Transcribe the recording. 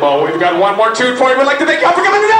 We've got one more tune for you. We'd like to thank you for coming today.